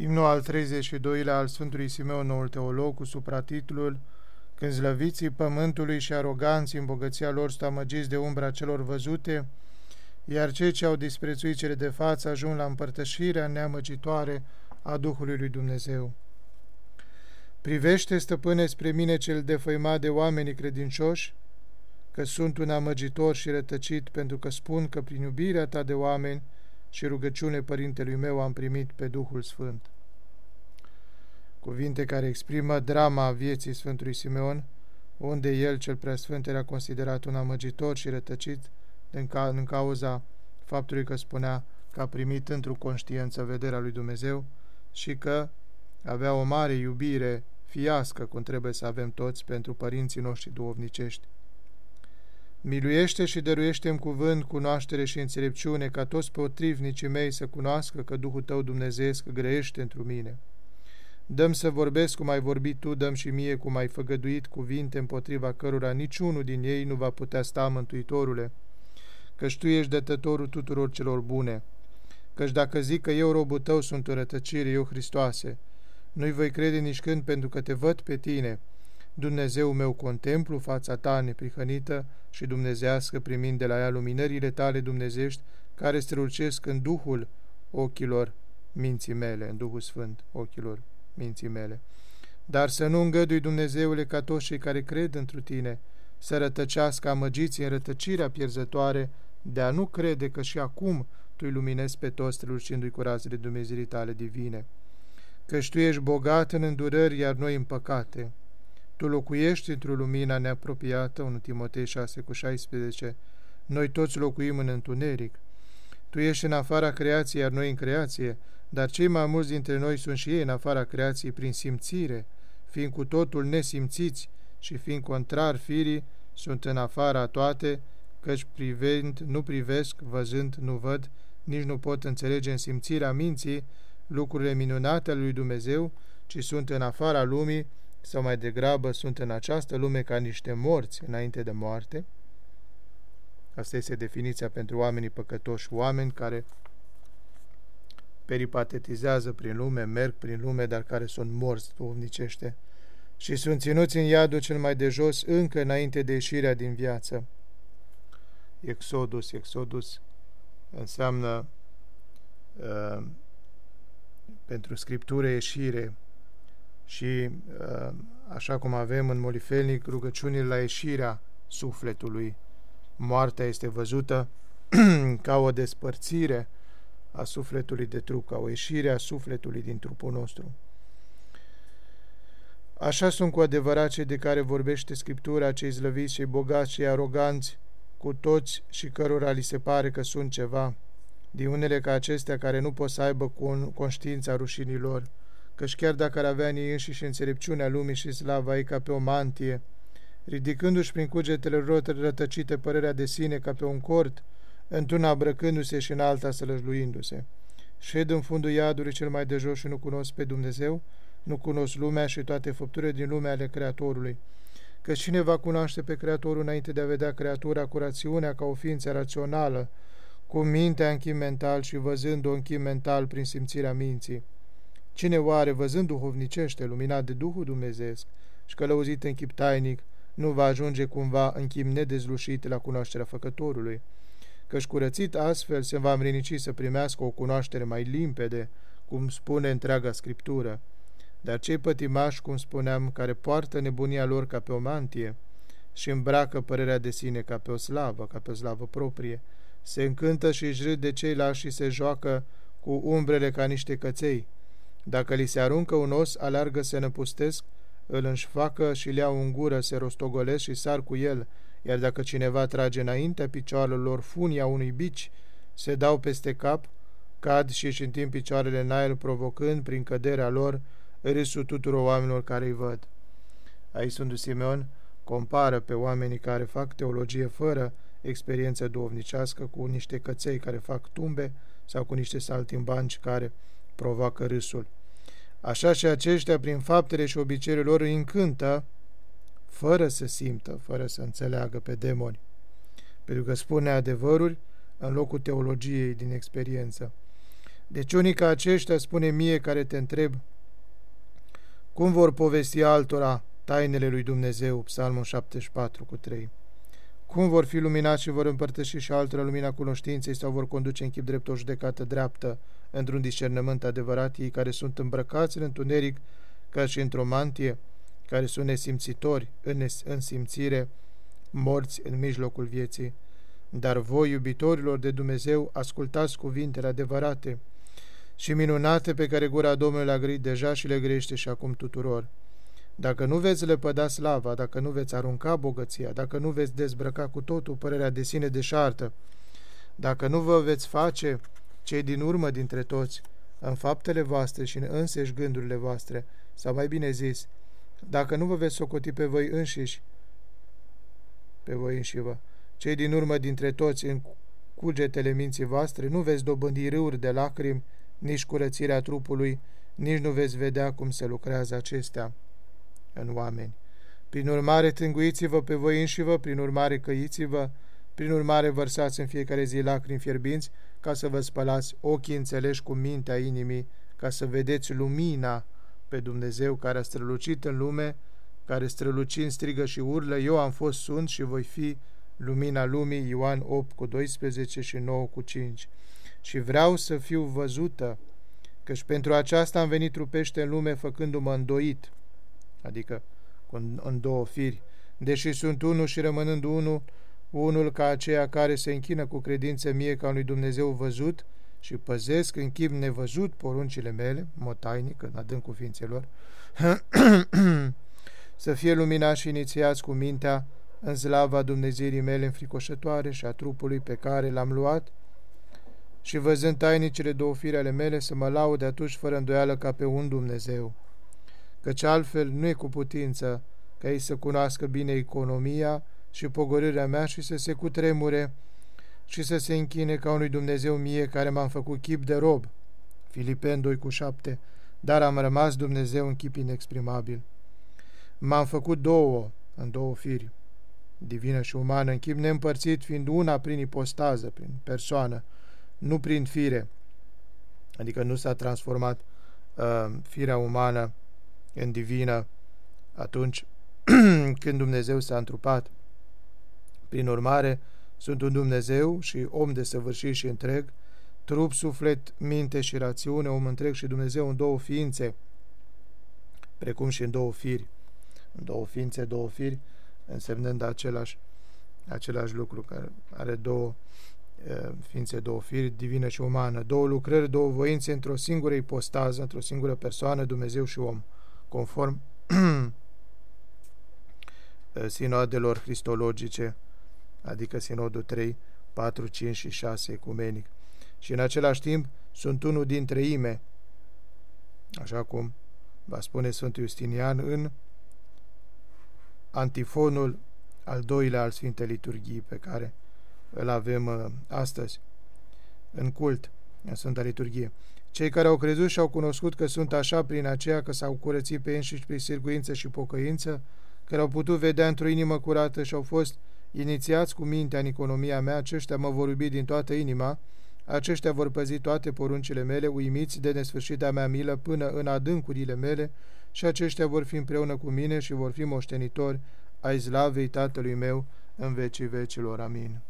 Imnul al 32-lea al Sfântului Simeon, noul teolog, cu supratitlul Când zlăviții pământului și aroganții în bogăția lor sunt amăgiți de umbra celor văzute, iar cei ce au disprețuit cele de față ajung la împărtășirea neamăgitoare a Duhului lui Dumnezeu. Privește, stăpâne, spre mine cel defăimat de oamenii credincioși, că sunt un amăgitor și rătăcit, pentru că spun că prin iubirea ta de oameni și rugăciune părintelui meu am primit pe Duhul Sfânt. Cuvinte care exprimă drama vieții Sfântului Simeon, unde el, cel preasfânt, era considerat un amăgitor și rătăcit în, ca, în cauza faptului că spunea că a primit într-o conștiință vederea lui Dumnezeu și că avea o mare iubire fiască, cum trebuie să avem toți pentru părinții noștri duovnicești. Miluiește și dăruiește în cuvânt, cunoaștere și înțelepciune, ca toți potrivnicii mei să cunoască că Duhul Tău dumnezeesc grăiește întru mine. Dăm să vorbesc cum ai vorbit Tu, dăm și mie cum ai făgăduit cuvinte împotriva cărora niciunul din ei nu va putea sta Mântuitorule, căci Tu ești dătătorul tuturor celor bune. Căci dacă zic că eu, robul Tău, sunt în rătăcire, eu, Hristoase, nu-i voi crede nici când pentru că Te văd pe Tine, Dumnezeu meu contemplu fața ta neprihănită și dumnezească primind de la ea luminările tale dumnezești care strălucesc în Duhul ochilor minții mele, în Duhul Sfânt ochilor minții mele. Dar să nu îngădui Dumnezeule ca toți cei care cred întru tine, să rătăcească amăgiții în rătăcirea pierzătoare de a nu crede că și acum tu îi luminezi pe toți strălucindu-i cu razele Dumnezeirii tale divine. Căci tu ești bogat în îndurări, iar noi în păcate. Tu locuiești într-o lumina neapropiată, 1 Timotei 6 cu 16. Noi toți locuim în întuneric. Tu ești în afara creației, iar noi în creație, dar cei mai mulți dintre noi sunt și ei în afara creației prin simțire, fiind cu totul nesimțiți și fiind contrar firii, sunt în afara toate, căci privând nu privesc, văzând nu văd, nici nu pot înțelege în simțirea minții lucrurile minunate ale lui Dumnezeu, ci sunt în afara lumii, sau mai degrabă sunt în această lume ca niște morți înainte de moarte. Asta este definiția pentru oamenii păcătoși, oameni care peripatetizează prin lume, merg prin lume, dar care sunt morți duhovnicește și sunt ținuți în iadul cel mai de jos încă înainte de ieșirea din viață. Exodus, Exodus înseamnă uh, pentru scriptură ieșire, și uh, așa cum avem în Molifelnic rugăciunile la ieșirea sufletului, moartea este văzută ca o despărțire a sufletului de trup, ca o ieșire a sufletului din trupul nostru. Așa sunt cu adevărat cei de care vorbește Scriptura, cei zlăviți, cei bogați, cei aroganți, cu toți și cărora li se pare că sunt ceva, din unele ca acestea care nu pot să aibă conștiința rușinilor, căci chiar dacă ar avea în ei înșiși înțelepciunea lumii și slava ei ca pe o mantie, ridicându-și prin cugetele rătăcite părerea de sine ca pe un cort, într-una abrăcându-se și în alta sălăjluindu-se. Șed în fundul iadului cel mai de jos și nu cunosc pe Dumnezeu, nu cunosc lumea și toate făpturile din lumea ale Creatorului. Că cine va cunoaște pe Creatorul înainte de a vedea creatura cu rațiunea ca o ființă rațională, cu mintea închim mental și văzând-o închim mental prin simțirea minții? Cine oare, văzând duhovnicește, luminat de Duhul Dumnezeesc și călăuzit în chip tainic, nu va ajunge cumva în chip nedezlușit la cunoașterea Făcătorului? Căci curățit astfel se va îmrinici să primească o cunoaștere mai limpede, cum spune întreaga Scriptură. Dar cei pătimași, cum spuneam, care poartă nebunia lor ca pe o mantie și îmbracă părerea de sine ca pe o slavă, ca pe o slavă proprie, se încântă și își râd de ceilalți și se joacă cu umbrele ca niște căței, dacă li se aruncă un os, alargă se năpustesc, îl înșfacă și le iau în gură, se rostogolesc și sar cu el, iar dacă cineva trage înaintea picioarelor lor funia unui bici, se dau peste cap, cad și își întind picioarele în aer, provocând, prin căderea lor, râsul tuturor oamenilor care îi văd. Aici Sfântul Simeon compară pe oamenii care fac teologie fără experiență duovnicească cu niște căței care fac tumbe sau cu niște saltimbanci care provoacă râsul. Așa și aceștia, prin faptele și obiceiurile lor, îi încântă, fără să simtă, fără să înțeleagă pe demoni. Pentru că spune adevăruri în locul teologiei din experiență. Deci unii ca aceștia spune mie care te întreb, cum vor povesti altora tainele lui Dumnezeu, Psalmul 74 cu 3? Cum vor fi luminați și vor împărtăși și altora lumina cunoștinței sau vor conduce în chip drept o judecată dreaptă într-un discernământ adevărat ei care sunt îmbrăcați în întuneric ca și într-o mantie, care sunt nesimțitori în, în simțire, morți în mijlocul vieții. Dar voi, iubitorilor de Dumnezeu, ascultați cuvintele adevărate și minunate pe care gura Domnului le-a grăit deja și le grește și acum tuturor. Dacă nu veți lepăda slava, dacă nu veți arunca bogăția, dacă nu veți dezbrăca cu totul părerea de sine deșartă, dacă nu vă veți face cei din urmă dintre toți, în faptele voastre și în înseși gândurile voastre, sau mai bine zis, dacă nu vă veți socoti pe voi înșiși, pe voi înșivă, cei din urmă dintre toți în cugetele minții voastre, nu veți dobândi râuri de lacrimi, nici curățirea trupului, nici nu veți vedea cum se lucrează acestea în oameni. Prin urmare, tânguiți-vă pe voi înșivă, prin urmare, căiți-vă, prin urmare, vărsați în fiecare zi lacrimi fierbinți, ca să vă spălați ochii înțeleși cu mintea inimii, ca să vedeți lumina pe Dumnezeu care a strălucit în lume, care strălucind strigă și urlă, eu am fost, sunt și voi fi lumina lumii, Ioan 8 cu 12 și 9 cu 5. Și vreau să fiu văzută, căci pentru aceasta am venit trupește în lume făcându-mă îndoit, adică în două firi, deși sunt unul și rămânând unul, unul ca aceea care se închină cu credință mie ca unui Dumnezeu văzut și păzesc în chip nevăzut poruncile mele, motainic, în adâncul ființelor, să fie luminați și inițiați cu mintea în slava Dumnezeirii mele înfricoșătoare și a trupului pe care l-am luat și văzând tainicile două fire ale mele să mă laude atunci fără îndoială ca pe un Dumnezeu, căci altfel nu e cu putință ca ei să cunoască bine economia și pogorârea mea și să se cutremure și să se închine ca unui Dumnezeu mie care m-am făcut chip de rob. Filipen 2 cu 7 Dar am rămas Dumnezeu în chip inexprimabil. M-am făcut două, în două firi, divină și umană, în chip neîmpărțit, fiind una prin ipostază, prin persoană, nu prin fire, adică nu s-a transformat uh, firea umană în divină atunci când Dumnezeu s-a întrupat. Prin urmare, sunt un Dumnezeu și om de săvârșit și întreg, trup, suflet, minte și rațiune, om întreg și Dumnezeu în două ființe, precum și în două firi. În două ființe, două firi, însemnând același, același lucru, care are două ființe, două firi, divină și umană, două lucrări, două voințe într-o singură ipostază, într-o singură persoană, Dumnezeu și om, conform sinodelor cristologice, adică sinodul 3, 4, 5 și 6 ecumenic. Și în același timp sunt unul dintre ime, așa cum va spune Sfântul Justinian în antifonul al doilea al Sfintei Liturghii pe care îl avem uh, astăzi în cult, în Sfânta Liturghie. Cei care au crezut și au cunoscut că sunt așa prin aceea că s-au curățit pe înșiși prin sirguință și pocăință, care au putut vedea într-o inimă curată și au fost inițiați cu mintea în economia mea, aceștia mă vor iubi din toată inima, aceștia vor păzi toate poruncile mele, uimiți de nesfârșita mea milă până în adâncurile mele, și aceștia vor fi împreună cu mine și vor fi moștenitori ai slavei Tatălui meu în vecii vecilor. Amin.